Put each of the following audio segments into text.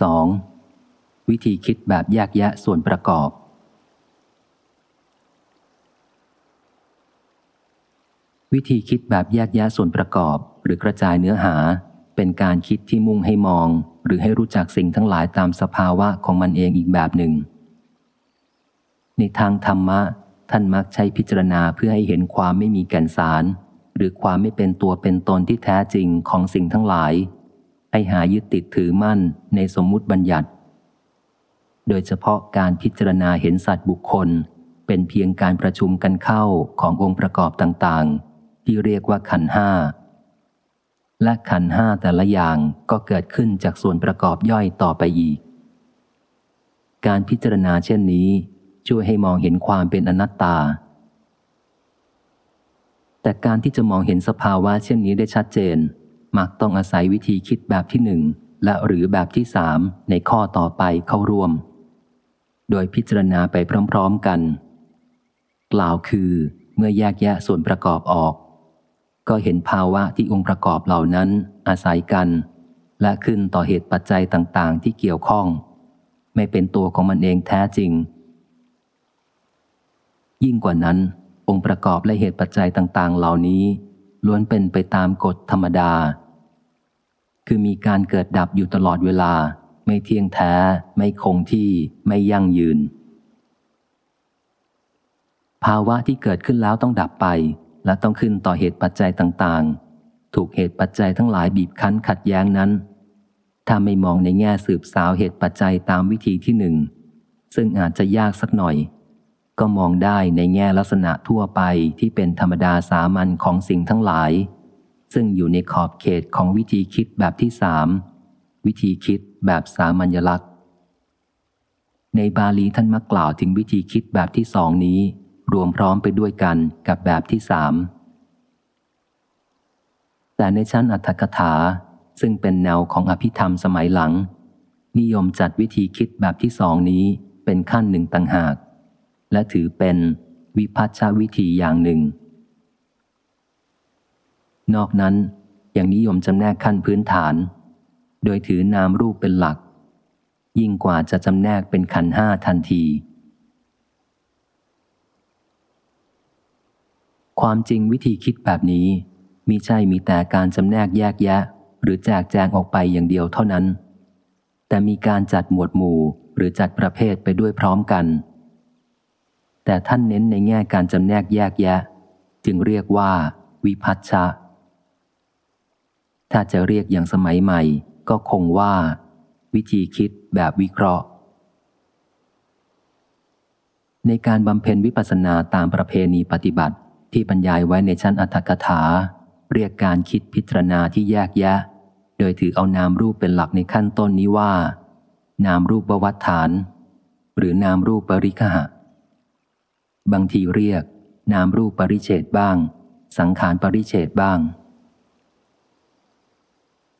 2. วิธีคิดแบบแยกแยะส่วนประกอบ วิธีคิดแบบแยกแยะส่วนประกอบ หรือกระจายเนื้อหา เป็นการคิดที่มุ่งให้มอง หรือให้รู้จักสิ่งทั้งหลายตามสภาวะของมันเองอีกแบบหนึ่ง ในทางธรรมะ ท่านมักใช้พิจารณาเพื่อให้เห็นความไม่มีแก่นสาร หรือความไม่เป็นตัวเป็นตนที่แท้จริงของสิ่งทั้งหลาย ให้หายึดติดถือมั่นในสมมุติบัญญัติ โดยเฉพาะการพิจารณาเห็นสัตว์บุคคล เป็นเพียงการประชุมกันเข้าขององค์ประกอบต่างๆ ที่เรียกว่าขันห้า และขันห้าแต่ละอย่างก็เกิดขึ้นจากส่วนประกอบย่อยต่อไปอีก การพิจารณาเช่นนี้ ช่วยให้มองเห็นความเป็นอนัตตา แต่การที่จะมองเห็นสภาวะเช่นนี้ได้ชัดเจน มักต้องอาศัยวิธีคิดแบบที่หนึ่งและหรือแบบที่สามในข้อต่อไปเข้าร่วม โดยพิจารณาไปพร้อมๆกัน กล่าวคือเมื่อแยกแยะส่วนประกอบออก ก็เห็นภาวะที่องค์ประกอบเหล่านั้นอาศัยกัน และขึ้นต่อเหตุปัจจัยต่างๆ ที่เกี่ยวข้อง ไม่เป็นตัวของมันเองแท้จริง ยิ่งกว่านั้น องค์ประกอบและเหตุปัจจัยต่างๆ เหล่านี้ล้วนเป็นไปตามกฎธรรมดา คือมีการเกิดดับอยู่ตลอดเวลา ไม่เที่ยงแท้ ไม่คงที่ ไม่ยั่งยืน ภาวะที่เกิดขึ้นแล้วต้องดับไป และต้องขึ้นต่อเหตุปัจจัยต่างๆ ถูกเหตุปัจจัยทั้งหลายบีบคั้นขัดแย้งนั้น ถ้าไม่มองในแง่สืบสาวเหตุปัจจัยตามวิธีที่หนึ่ง ซึ่งอาจจะยากสักหน่อย ก็มองได้ในแง่ลักษณะทั่วไปที่เป็นธรรมดาสามัญของสิ่งทั้งหลาย ซึ่งอยู่ในขอบเขตของวิธีคิดแบบที่สามวิธีคิดแบบสามัญลักษณ์ ในบาลีท่านมักกล่าวถึงวิธีคิดแบบที่สองนี้ รวมพร้อมไปด้วยกันกับแบบที่สามแต่ในชั้นอัตถกถาซึ่งเป็นแนวของอภิธรรมสมัยหลัง นิยมจัดวิธีคิดแบบที่สองนี้เป็นขั้นหนึ่งต่างหาก และถือเป็นวิพัชชวิธีอย่างหนึ่ง นอกนั้นยังนิยมจำแนกขั้นพื้นฐาน โดยถือนามรูปเป็นหลัก ยิ่งกว่าจะจำแนกเป็นขันห้าทันที ความจริงวิธีคิดแบบนี้มิใช่มีแต่การจำแนกแยกแยะ หรือแจกแจงออกไปอย่างเดียวเท่านั้น แต่มีการจัดหมวดหมู่หรือจัดประเภทไปด้วยพร้อมกัน แต่ท่านเน้นในแง่การจำแนกแยกแยะ จึงเรียกว่า วิพัชชา ถ้าจะเรียกอย่างสมัยใหม่ ก็คงว่า วิธีคิดแบบวิเคราะห์ ในการบำเพ็ญวิปัสสนาตามประเพณีปฏิบัติที่บรรยายไว้ในชั้นอัตถกถา เรียกการคิดพิจารณาที่แยกแยะ โดยถือเอานามรูปเป็นหลักในขั้นต้นนี้ว่า นามรูปวัฏฐาน หรือนามรูปปริคหะ บางทีเรียก นามรูปปริเฉดบ้าง สังขารปริเฉดบ้าง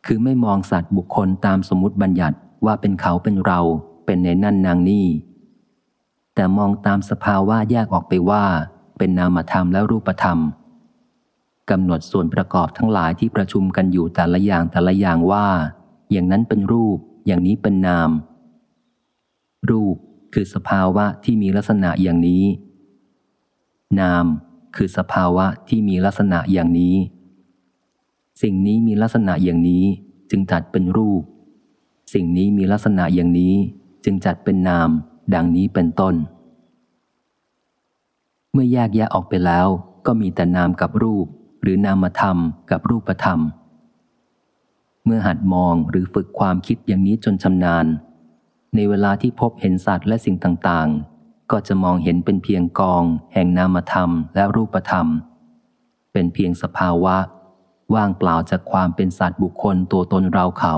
คือไม่มองสัตว์บุคคลตามสมมติบัญญัติว่าเป็นเขาเป็นเรา เป็นในนั่นนางนี่ แต่มองตามสภาวะแยกออกไปว่า เป็นนามธรรมและรูปธรรมกำหนดส่วนประกอบทั้งหลายที่ประชุมกันอยู่แต่ละอย่างแต่ละอย่างว่า อย่างนั้นเป็นรูป อย่างนี้เป็นนาม รูปคือสภาวะที่มีลักษณะอย่างนี้ นามคือสภาวะที่มีลักษณะอย่างนี้ สิ่งนี้มีลักษณะอย่างนี้จึงจัดเป็นรูป สิ่งนี้มีลักษณะอย่างนี้จึงจัดเป็นนาม ดังนี้เป็นต้น เมื่อแยกแยะออกไปแล้วก็มีแต่นามกับรูป หรือนามธรรมกับรูปธรรม เมื่อหัดมองหรือฝึกความคิดอย่างนี้จนชำนาญ ในเวลาที่พบเห็นสัตว์และสิ่งต่างๆ ก็จะมองเห็นเป็นเพียงกอง แห่งนามธรรมและรูปธรรม เป็นเพียงสภาวะ ว่างเปล่าจากความเป็นสัตว์บุคคลตัวตนเราเขา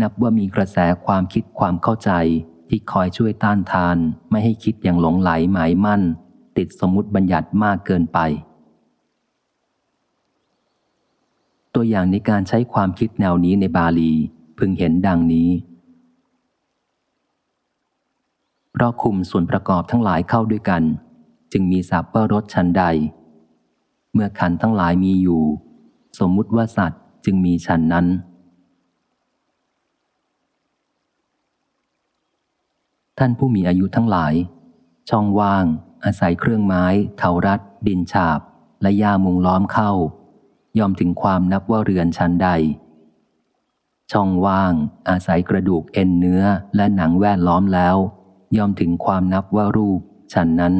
นับว่ามีกระแสความคิดความเข้าใจที่คอยช่วยต้านทานไม่ให้คิดอย่างหลงไหลหมายมั่น ติดสมมติบัญญัติมากเกินไป ตัวอย่างในการใช้ความคิดแนวนี้ในบาลีพึงเห็นดังนี้เพราะคุมส่วนประกอบทั้งหลายเข้าด้วยกัน จึงมีสับว่ารสชันใด เมื่อขันทั้งหลายมีอยู่ สมมุติว่าสัตว์จึงมีฉันนั้น ท่านผู้มีอายุทั้งหลาย ช่องว่าง อาศัยเครื่องไม้เทารัดดินฉาบ และยามุงล้อมเข้า ยอมถึงความนับว่าเรือนชั้นใด ช่องว่าง อาศัยกระดูกเอ็นเนื้อและหนังแวดล้อมแล้ว ยอมถึงความนับว่ารูปชั้นนั้น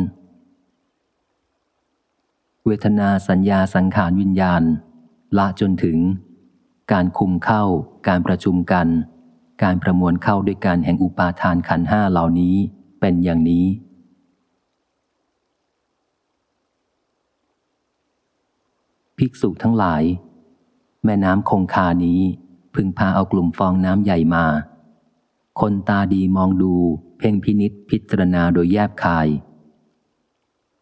เวทนาสัญญาสังขารวิญญาณ ละจนถึง การคุมเข้า การประชุมกัน การประมวลเข้าด้วยการแห่งอุปาทานขันห้าเหล่านี้เป็นอย่างนี้ ภิกษุทั้งหลาย แม่น้ำคงคานี้พึงพาเอากลุ่มฟองน้ำใหญ่มา คนตาดีมองดู เพ่งพินิษพิจารณาโดยแยบคาย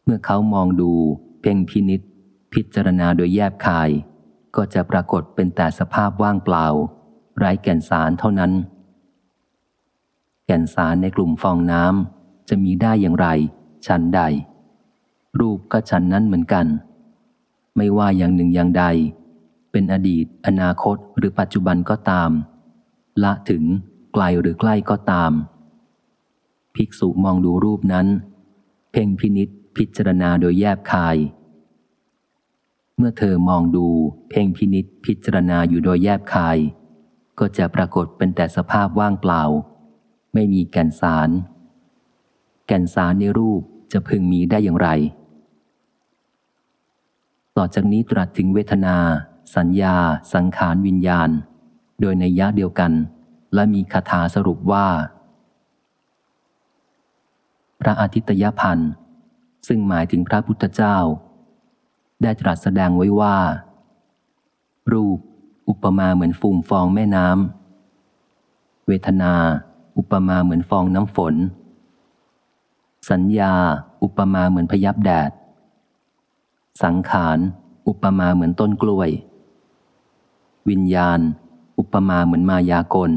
เมื่อเขามองดู เพ่งพินิษพิจารณาโดยแยบคาย ก็จะปรากฏเป็นแต่สภาพว่างเปล่า ไร้แก่นสารเท่านั้น แก่นสารในกลุ่มฟองน้ำจะมีได้อย่างไร ชั้นใด รูปก็ชั้นนั้นเหมือนกัน ไม่ว่าอย่างหนึ่งอย่างใด เป็นอดีต อนาคตหรือปัจจุบันก็ตาม ละถึงไกลหรือใกล้ก็ตาม ภิกษุมองดูรูปนั้น เพ่งพินิษพิจารณาโดยแยบคาย มื่อเธอมองดูเพ่งพินิษพิจารณาอยู่โดยแยบคาย ก็จะปรากฏเป็นแต่สภาพว่างเปล่า ไม่มีแก่นสาร แก่นสารในรูปจะพึงมีได้อย่างไร ต่อจากนี้ตรัสถึงเวทนา สัญญา สังขารวิญญาณ โดยในยะเดียวกัน และมีคาถาสรุปว่า พระอาทิตยพันธ์ซึ่งหมายถึงพระพุทธเจ้า ได้ตรัสแสดงไว้ว่า รูป อุปมาเหมือนฟูมฟองแม่น้ำเวทนา อุปมาเหมือนฟองน้ำฝน สัญญา อุปมาเหมือนพยับแดด สังขาร อุปมาเหมือนต้นกล้วย วิญญาณ อุปมาเหมือนมายากล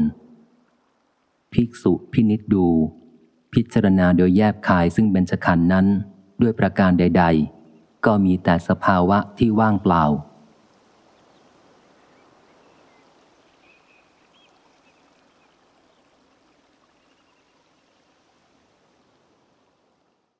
ภิกษุพินิจดู พิจารณาโดยแยบคายซึ่งเป็นขันธ์นั้นด้วยประการใด ๆ ก็มีแต่สภาวะที่ว่างเปล่า